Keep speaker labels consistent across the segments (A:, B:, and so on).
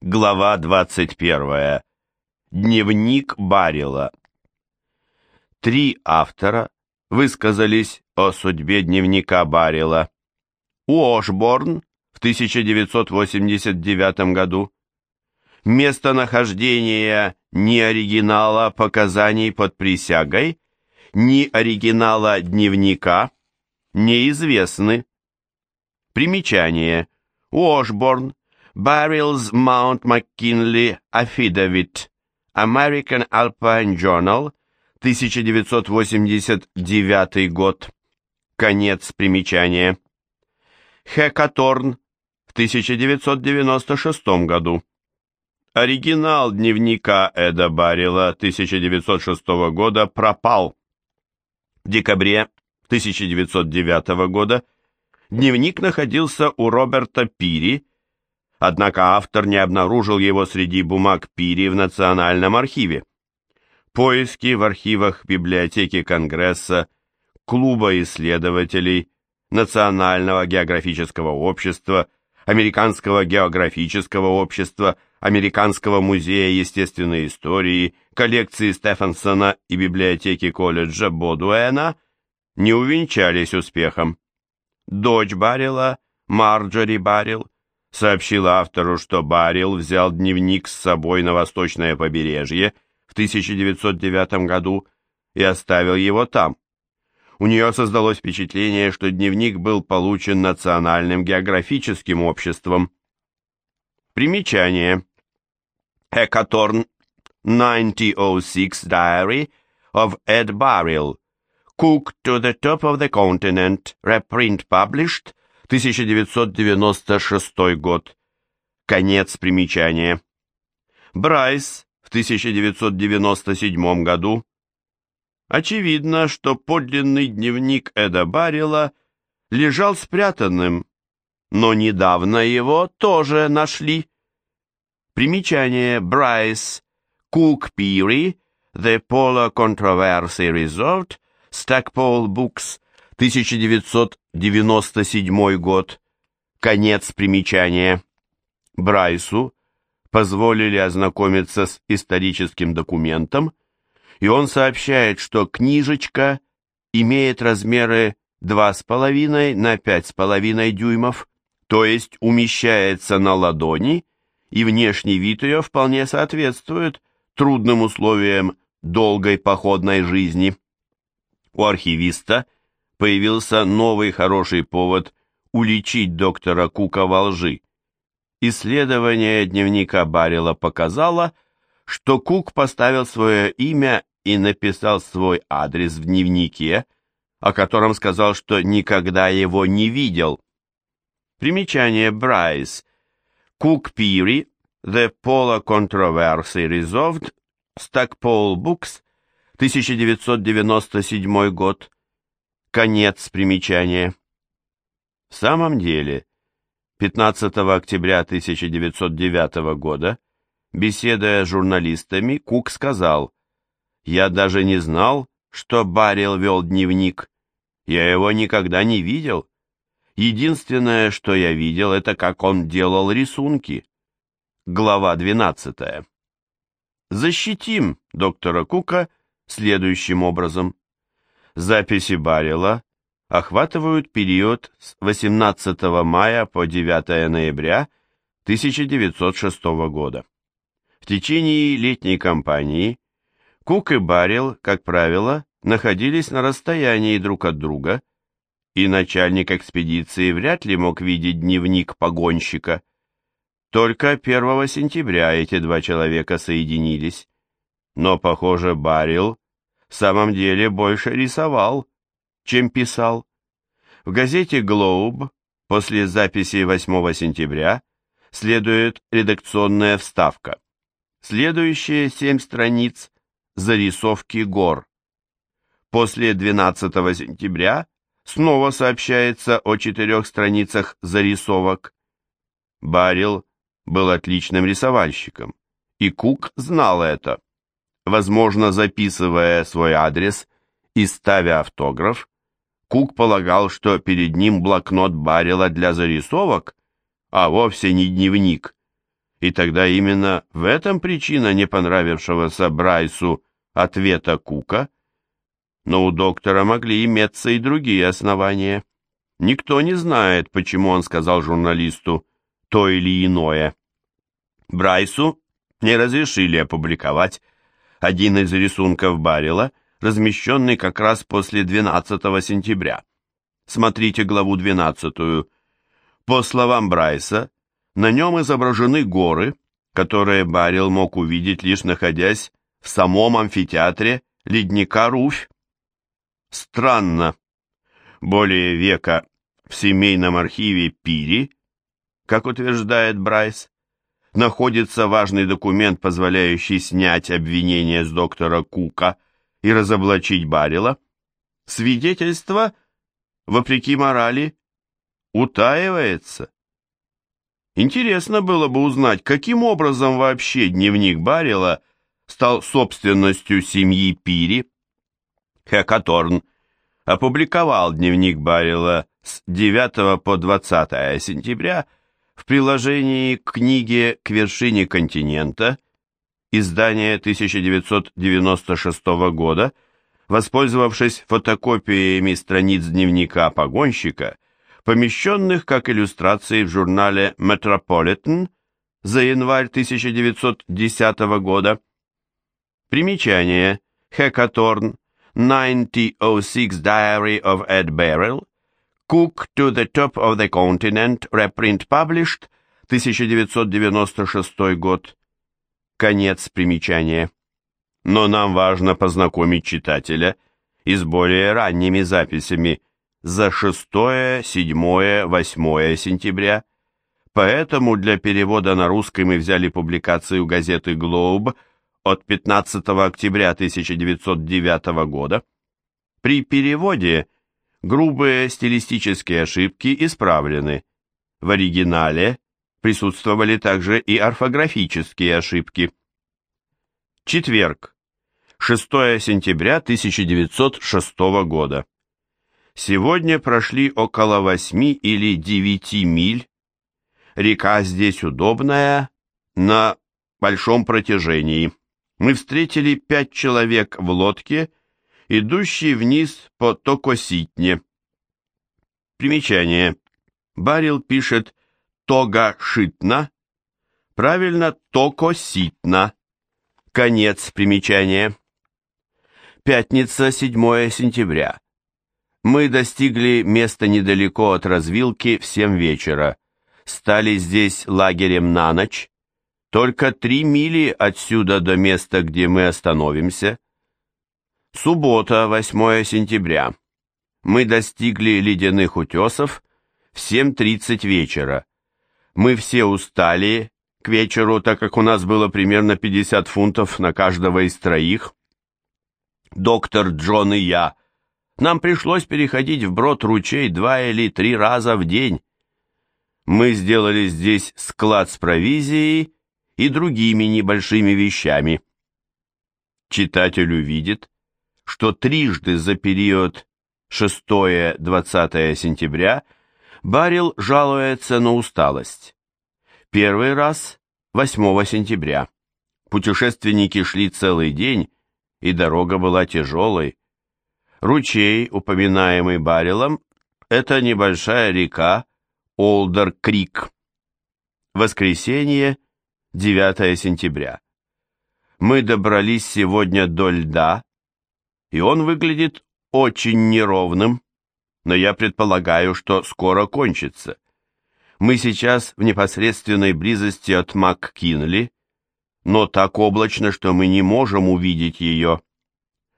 A: Глава 21. Дневник Барила. Три автора высказались о судьбе дневника Барила. Уошборн в 1989 году. Местонахождение ни оригинала показаний под присягой, ни оригинала дневника неизвестны. Примечание. Уошборн Barrels Mount McKinley Affidavit, American Alpine Journal, 1989 год. Конец примечания. Хекаторн в 1996 году. Оригинал дневника Эда Баррела 1906 года пропал. В декабре 1909 года дневник находился у Роберта Пири, Однако автор не обнаружил его среди бумаг Пири в Национальном архиве. Поиски в архивах библиотеки Конгресса, Клуба исследователей, Национального географического общества, Американского географического общества, Американского музея естественной истории, коллекции Стефансона и библиотеки колледжа Бодуэна не увенчались успехом. Дочь Баррила, Марджори Баррил, сообщила автору, что Баррил взял дневник с собой на восточное побережье в 1909 году и оставил его там. У нее создалось впечатление, что дневник был получен Национальным географическим обществом. Примечание. Hackathon 1906 Diary of Ed Barril. Cook to the Top of the Continent. Reprint published 1996 год. Конец примечания. Брайс в 1997 году. Очевидно, что подлинный дневник Эда Баррила лежал спрятанным, но недавно его тоже нашли. Примечание Брайс, Кук Пири, The Polar Controversy Resolved, Stackpole Books, 1997 год. Конец примечания. Брайсу позволили ознакомиться с историческим документом, и он сообщает, что книжечка имеет размеры 2,5 на 5,5 дюймов, то есть умещается на ладони, и внешний вид ее вполне соответствует трудным условиям долгой походной жизни. У архивиста – появился новый хороший повод уличить доктора Кука во лжи. Исследование дневника Баррила показало, что Кук поставил свое имя и написал свой адрес в дневнике, о котором сказал, что никогда его не видел. Примечание Брайс. Кук Пири, The Polar Controversy Resolved, Stackpole Books, 1997 год. Конец примечания. В самом деле, 15 октября 1909 года, беседуя с журналистами, Кук сказал, «Я даже не знал, что Баррил вел дневник. Я его никогда не видел. Единственное, что я видел, это как он делал рисунки». Глава 12. Защитим доктора Кука следующим образом. Записи Баррела охватывают период с 18 мая по 9 ноября 1906 года. В течение летней кампании Кук и Баррел, как правило, находились на расстоянии друг от друга, и начальник экспедиции вряд ли мог видеть дневник погонщика. Только 1 сентября эти два человека соединились. Но, похоже, Баррел в самом деле больше рисовал, чем писал. В газете «Глоуб» после записи 8 сентября следует редакционная вставка. Следующие семь страниц – зарисовки гор. После 12 сентября снова сообщается о четырех страницах зарисовок. Барил был отличным рисовальщиком, и Кук знал это возможно, записывая свой адрес и ставя автограф, Кук полагал, что перед ним блокнот Баррела для зарисовок, а вовсе не дневник. И тогда именно в этом причина не понравившегося Брайсу ответа Кука. Но у доктора могли иметься и другие основания. Никто не знает, почему он сказал журналисту то или иное. Брайсу не разрешили опубликовать один из рисунков Баррела, размещенный как раз после 12 сентября. Смотрите главу 12. По словам Брайса, на нем изображены горы, которые Баррел мог увидеть, лишь находясь в самом амфитеатре ледника Руфь. Странно. Более века в семейном архиве Пири, как утверждает Брайс, находится важный документ, позволяющий снять обвинение с доктора Кука и разоблачить Баррела. Свидетельство, вопреки морали, утаивается. Интересно было бы узнать, каким образом вообще дневник Баррела стал собственностью семьи Пири. Хекаторн опубликовал дневник Баррела с 9 по 20 сентября в приложении к книге «К вершине континента» издания 1996 года, воспользовавшись фотокопиями страниц дневника погонщика – помещенных как иллюстрации в журнале Metropolitan за январь 1910 года. Примечание. Hackathorn 9006 Diary of Ed Barrel Cook to the Top of the Continent Reprint Published 1996 год. Конец примечания. Но нам важно познакомить читателя и с более ранними записями за 6, 7, 8 сентября, поэтому для перевода на русский мы взяли публикацию газеты «Глоб» от 15 октября 1909 года. При переводе грубые стилистические ошибки исправлены. В оригинале присутствовали также и орфографические ошибки. Четверг, 6 сентября 1906 года. Сегодня прошли около восьми или девяти миль. Река здесь удобная, на большом протяжении. Мы встретили пять человек в лодке, идущей вниз по Токоситне. Примечание. Барил пишет «Тога-шитна», правильно «Токоситна». Конец примечания. Пятница, 7 сентября. Мы достигли места недалеко от развилки в семь вечера. Стали здесь лагерем на ночь. Только три мили отсюда до места, где мы остановимся. Суббота, 8 сентября. Мы достигли ледяных утесов в 7.30 вечера. Мы все устали к вечеру, так как у нас было примерно 50 фунтов на каждого из троих. Доктор Джон и я – нам пришлось переходить вброд ручей два или три раза в день. Мы сделали здесь склад с провизией и другими небольшими вещами. Читатель увидит, что трижды за период 6-20 сентября Барил жалуется на усталость. Первый раз 8 сентября. Путешественники шли целый день, и дорога была тяжелой. Ручей, упоминаемый Баррелом, это небольшая река Олдер-Крик. Воскресенье, 9 сентября. Мы добрались сегодня до льда, и он выглядит очень неровным, но я предполагаю, что скоро кончится. Мы сейчас в непосредственной близости от МакКинли, но так облачно, что мы не можем увидеть ее.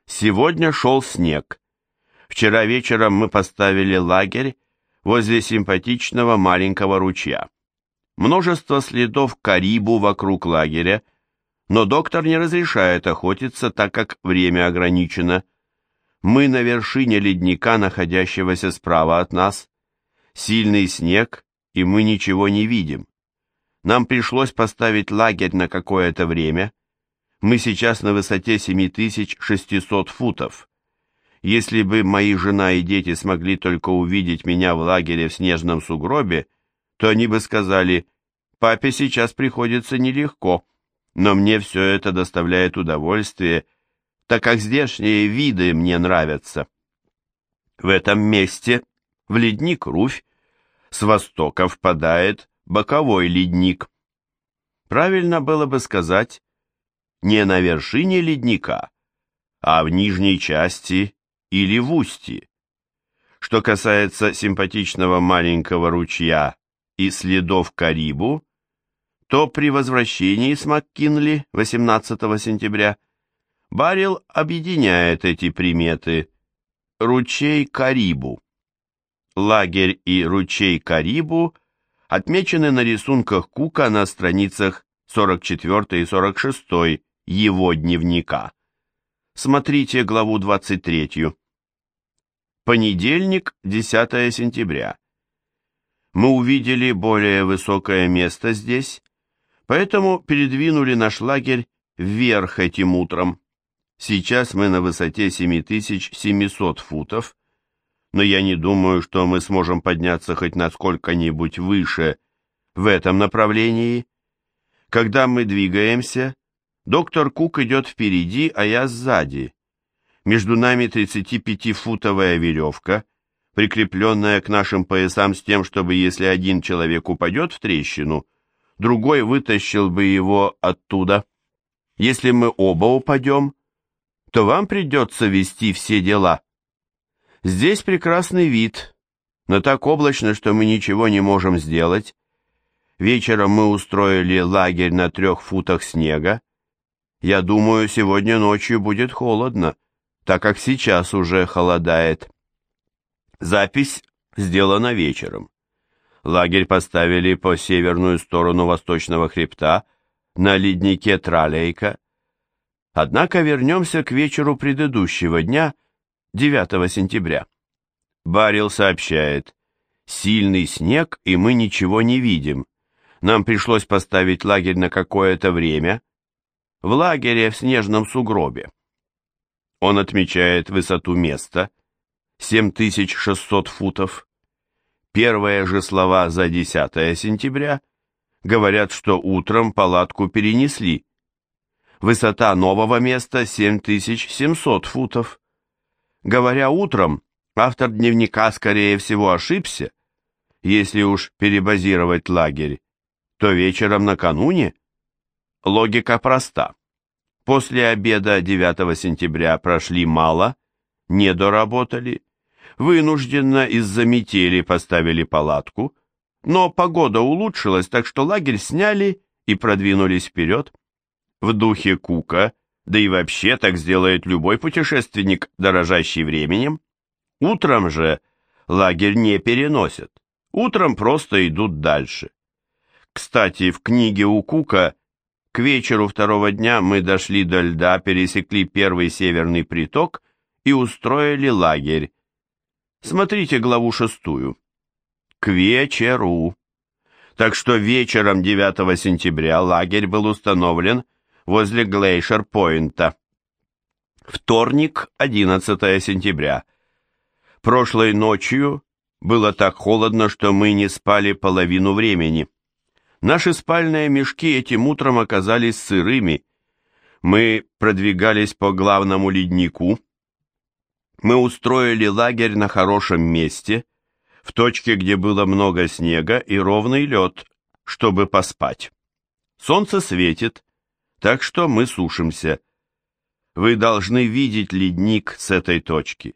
A: Сегодня шел снег. Вчера вечером мы поставили лагерь возле симпатичного маленького ручья. Множество следов карибу вокруг лагеря, но доктор не разрешает охотиться, так как время ограничено. Мы на вершине ледника, находящегося справа от нас. Сильный снег, и мы ничего не видим. Нам пришлось поставить лагерь на какое-то время, мы сейчас на высоте 7600 футов. Если бы мои жена и дети смогли только увидеть меня в лагере в снежном сугробе, то они бы сказали Папе сейчас приходится нелегко, но мне все это доставляет удовольствие, так как здешние виды мне нравятся. В этом месте, в ледник Руфь, с востока впадает боковой ледник. Правильно было бы сказать, не на вершине ледника, а в нижней части или в устье. Что касается симпатичного маленького ручья и следов Карибу, то при возвращении с МакКинли 18 сентября Барил объединяет эти приметы. Ручей Карибу. Лагерь и ручей Карибу отмечены на рисунках Кука на страницах 44 и 46 его дневника. Смотрите главу 23. Понедельник, 10 сентября. Мы увидели более высокое место здесь, поэтому передвинули наш лагерь вверх этим утром. Сейчас мы на высоте 7700 футов, но я не думаю, что мы сможем подняться хоть на сколько-нибудь выше в этом направлении. Когда мы двигаемся, доктор Кук идет впереди, а я сзади. Между нами 35-футовая веревка, прикрепленная к нашим поясам с тем, чтобы если один человек упадет в трещину, другой вытащил бы его оттуда. Если мы оба упадем, то вам придется вести все дела. Здесь прекрасный вид, но так облачно, что мы ничего не можем сделать. Вечером мы устроили лагерь на трех футах снега. Я думаю, сегодня ночью будет холодно, так как сейчас уже холодает. Запись сделана вечером. Лагерь поставили по северную сторону восточного хребта на леднике Тралейка. Однако вернемся к вечеру предыдущего дня – 9 сентября. Барил сообщает, сильный снег, и мы ничего не видим. Нам пришлось поставить лагерь на какое-то время. В лагере в снежном сугробе. Он отмечает высоту места, 7600 футов. Первые же слова за 10 сентября говорят, что утром палатку перенесли. Высота нового места 7700 футов. Говоря утром, автор дневника, скорее всего, ошибся. Если уж перебазировать лагерь, то вечером накануне. Логика проста. После обеда 9 сентября прошли мало, не доработали, вынужденно из-за метели поставили палатку, но погода улучшилась, так что лагерь сняли и продвинулись вперед. В духе Кука да и вообще так сделает любой путешественник, дорожащий временем. Утром же лагерь не переносят, утром просто идут дальше. Кстати, в книге у Кука к вечеру второго дня мы дошли до льда, пересекли первый северный приток и устроили лагерь. Смотрите главу шестую. К вечеру. Так что вечером 9 сентября лагерь был установлен возле Глейшер-Пойнта. Вторник, 11 сентября. Прошлой ночью было так холодно, что мы не спали половину времени. Наши спальные мешки этим утром оказались сырыми. Мы продвигались по главному леднику. Мы устроили лагерь на хорошем месте, в точке, где было много снега и ровный лед, чтобы поспать. Солнце светит, так что мы сушимся. Вы должны видеть ледник с этой точки.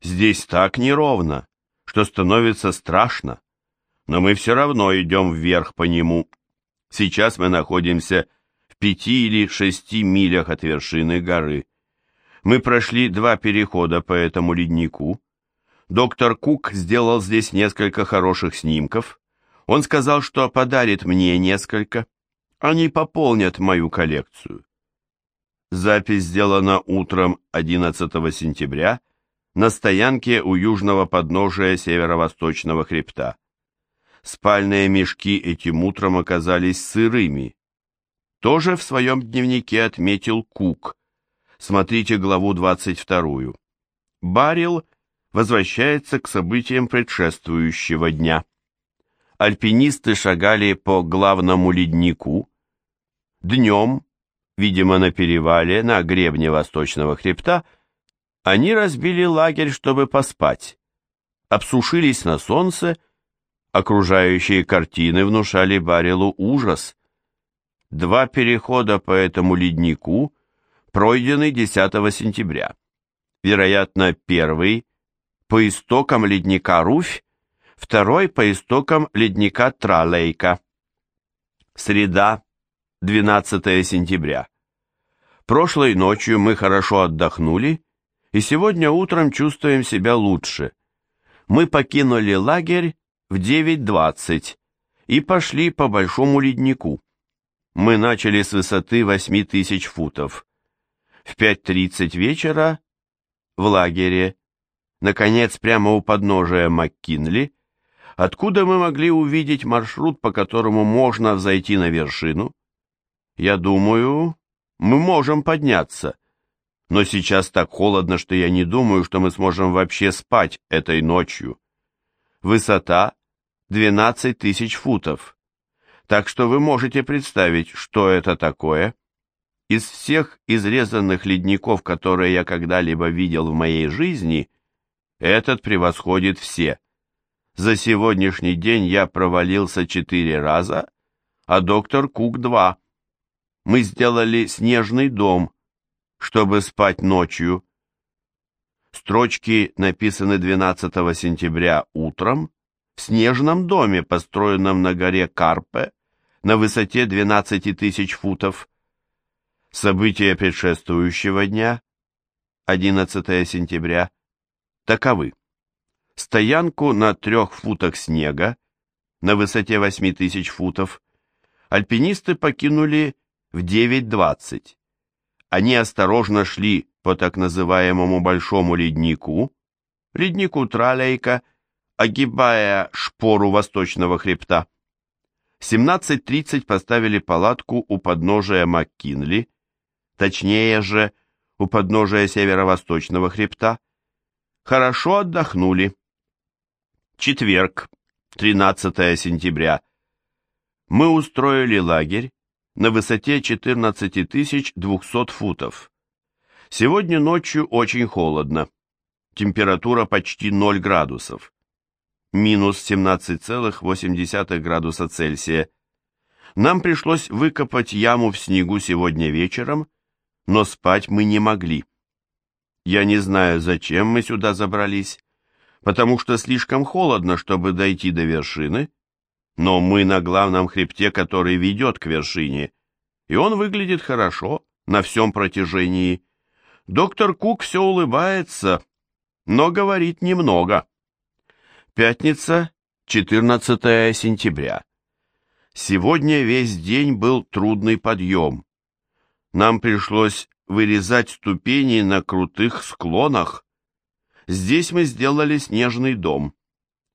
A: Здесь так неровно, что становится страшно, но мы все равно идем вверх по нему. Сейчас мы находимся в пяти или шести милях от вершины горы. Мы прошли два перехода по этому леднику. Доктор Кук сделал здесь несколько хороших снимков. Он сказал, что подарит мне несколько. Они пополнят мою коллекцию. Запись сделана утром 11 сентября на стоянке у южного подножия северо-восточного хребта. Спальные мешки этим утром оказались сырыми. Тоже в своем дневнике отметил Кук. Смотрите главу 22. Барил возвращается к событиям предшествующего дня. альпинисты шагали по главному леднику. Днем, видимо, на перевале на гребне восточного хребта, они разбили лагерь, чтобы поспать, обсушились на солнце, окружающие картины внушали Барилу ужас. Два перехода по этому леднику пройдены 10 сентября. Вероятно, первый по истокам ледника Руфь, второй по истокам ледника Тралейка. Среда, 12 сентября. Прошлой ночью мы хорошо отдохнули, и сегодня утром чувствуем себя лучше. Мы покинули лагерь в 9.20 и пошли по большому леднику. Мы начали с высоты 8000 футов. В 5.30 вечера в лагере, наконец, прямо у подножия МакКинли, откуда мы могли увидеть маршрут, по которому можно взойти на вершину. Я думаю, мы можем подняться. Но сейчас так холодно, что я не думаю, что мы сможем вообще спать этой ночью. Высота 12 тысяч футов. Так что вы можете представить, что это такое. Из всех изрезанных ледников, которые я когда-либо видел в моей жизни, этот превосходит все. За сегодняшний день я провалился четыре раза, а доктор Кук два мы сделали снежный дом, чтобы спать ночью. Строчки написаны 12 сентября утром в снежном доме, построенном на горе Карпе на высоте 12 тысяч футов. События предшествующего дня, 11 сентября, таковы. Стоянку на трех футах снега на высоте 8 тысяч футов альпинисты покинули в 9.20. Они осторожно шли по так называемому большому леднику, леднику Тралейка, огибая шпору восточного хребта. В 17.30 поставили палатку у подножия МакКинли, точнее же, у подножия северо-восточного хребта. Хорошо отдохнули. Четверг, 13 сентября. Мы устроили лагерь на высоте 14 200 футов. Сегодня ночью очень холодно. Температура почти 0 градусов. Минус 17,8 градуса Цельсия. Нам пришлось выкопать яму в снегу сегодня вечером, но спать мы не могли. Я не знаю, зачем мы сюда забрались, потому что слишком холодно, чтобы дойти до вершины, но мы на главном хребте, который ведет к вершине, и он выглядит хорошо на всем протяжении. Доктор Кук все улыбается, но говорит немного. Пятница, 14 сентября. Сегодня весь день был трудный подъем. Нам пришлось вырезать ступени на крутых склонах. Здесь мы сделали снежный дом.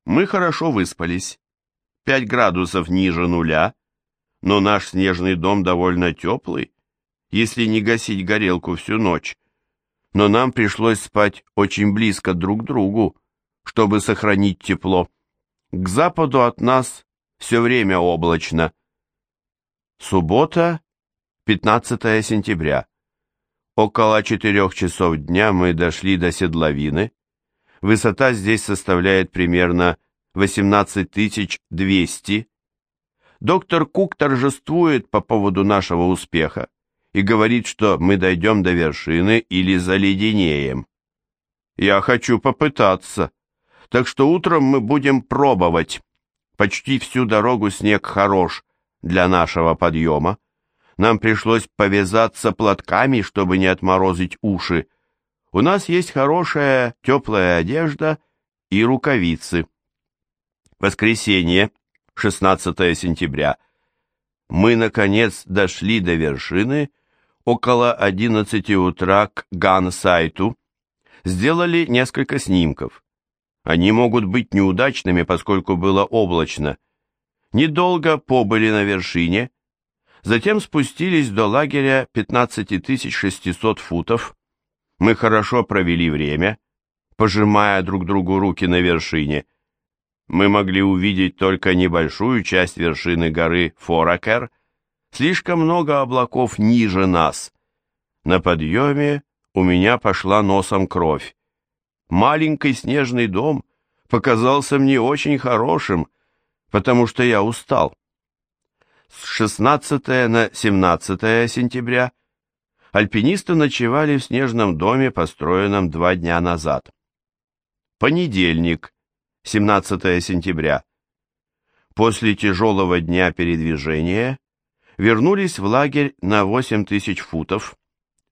A: Мы хорошо выспались. 5 градусов ниже нуля, но наш снежный дом довольно теплый, если не гасить горелку всю ночь. Но нам пришлось спать очень близко друг к другу, чтобы сохранить тепло. К западу от нас все время облачно. Суббота, 15 сентября. Около четырех часов дня мы дошли до седловины. Высота здесь составляет примерно 18200. Доктор Кук торжествует по поводу нашего успеха и говорит, что мы дойдем до вершины или заледенеем. Я хочу попытаться, так что утром мы будем пробовать. Почти всю дорогу снег хорош для нашего подъема. Нам пришлось повязаться платками, чтобы не отморозить уши. У нас есть хорошая теплая одежда и рукавицы. Воскресенье, 16 сентября. Мы, наконец, дошли до вершины около 11 утра к Ган-сайту. Сделали несколько снимков. Они могут быть неудачными, поскольку было облачно. Недолго побыли на вершине, затем спустились до лагеря 15600 футов. Мы хорошо провели время, пожимая друг другу руки на вершине. Мы могли увидеть только небольшую часть вершины горы Форакер, слишком много облаков ниже нас. На подъеме у меня пошла носом кровь. Маленький снежный дом показался мне очень хорошим, потому что я устал. С 16 на 17 сентября альпинисты ночевали в снежном доме, построенном два дня назад. Понедельник, 17 сентября. После тяжелого дня передвижения вернулись в лагерь на 8 тысяч футов.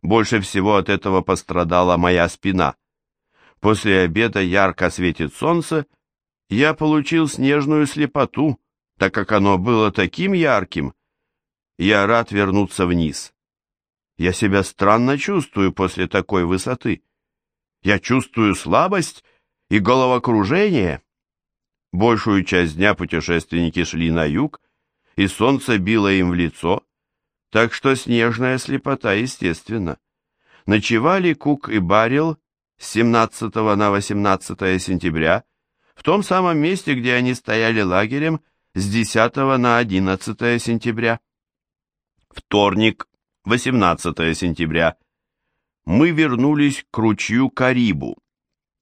A: Больше всего от этого пострадала моя спина. После обеда ярко светит солнце, я получил снежную слепоту, так как оно было таким ярким. Я рад вернуться вниз. Я себя странно чувствую после такой высоты. Я чувствую слабость и головокружение. Большую часть дня путешественники шли на юг, и солнце било им в лицо, так что снежная слепота естественно. Ночевали Кук и Барил с 17 на 18 сентября в том самом месте, где они стояли лагерем с 10 на 11 сентября. Вторник, 18 сентября. Мы вернулись к ручью Карибу.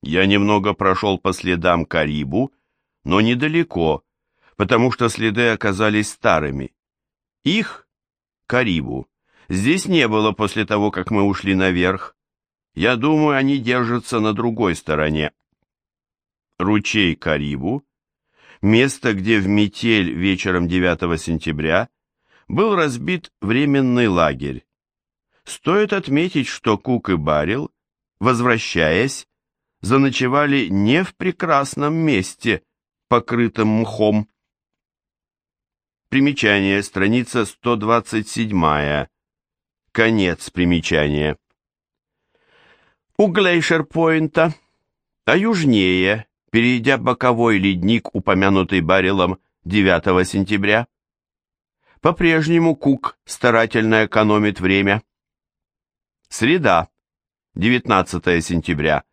A: Я немного прошел по следам Карибу, но недалеко, потому что следы оказались старыми. Их, Карибу, здесь не было после того, как мы ушли наверх. Я думаю, они держатся на другой стороне. Ручей Карибу, место, где в метель вечером 9 сентября был разбит временный лагерь. Стоит отметить, что Кук и Барил, возвращаясь, заночевали не в прекрасном месте, покрытом мхом. Примечание, страница 127. Конец примечания. У Глейшер-Пойнта, а южнее, перейдя боковой ледник, упомянутый Баррелом 9 сентября, по-прежнему Кук старательно экономит время. Среда, 19 сентября.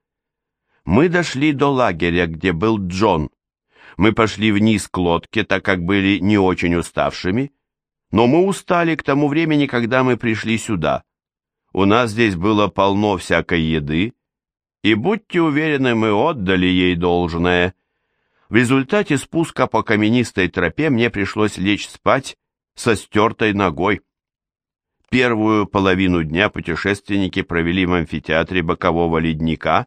A: Мы дошли до лагеря, где был Джон, мы пошли вниз к лодке, так как были не очень уставшими, но мы устали к тому времени, когда мы пришли сюда. У нас здесь было полно всякой еды, и будьте уверены, мы отдали ей должное. В результате спуска по каменистой тропе мне пришлось лечь спать со стертой ногой. Первую половину дня путешественники провели в амфитеатре бокового ледника,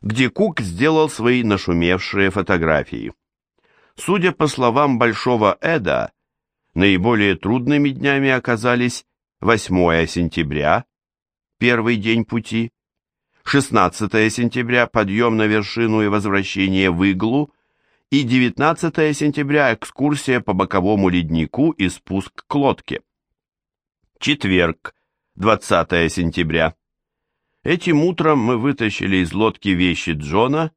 A: где Кук сделал свои нашумевшие фотографии. Судя по словам Большого Эда, наиболее трудными днями оказались 8 сентября, первый день пути, 16 сентября подъем на вершину и возвращение в Иглу, и 19 сентября экскурсия по боковому леднику и спуск к лодке. Четверг, 20 сентября. Этим утром мы вытащили из лодки вещи Джона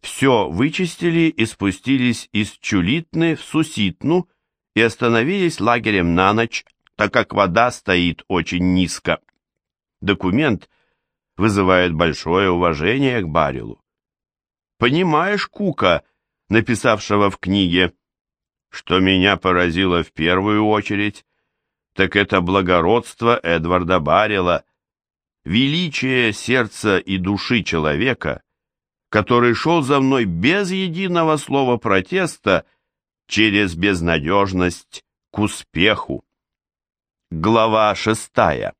A: все вычистили и спустились из Чулитны в Суситну и остановились лагерем на ночь, так как вода стоит очень низко. Документ вызывает большое уважение к Барилу. Понимаешь, Кука, написавшего в книге, что меня поразило в первую очередь, так это благородство Эдварда Барила, величие сердца и души человека — который шел за мной без единого слова протеста через безнадежность к успеху. Глава шестая